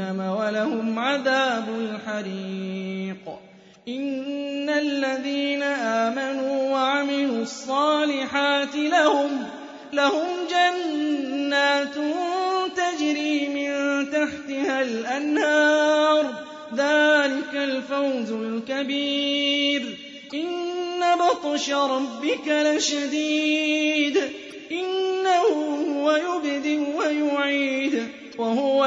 وَلَهُمْ عَذَابُ الْحَرِيقِ. إِنَّ الَّذِينَ آمَنُوا وَعَمِلُوا الصَّالِحَاتِ لَهُمْ لَهُمْ جَنَّاتٌ تَجْرِي مِن تَحْتِهَا الْأَنْهَارُ ۚ. ذَٰلِكَ الْفَوْزُ الْكَبِيرُ. إِنَّ بَطْشَ رَبِّكَ لَشَدِيدٌ.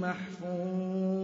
محفوظ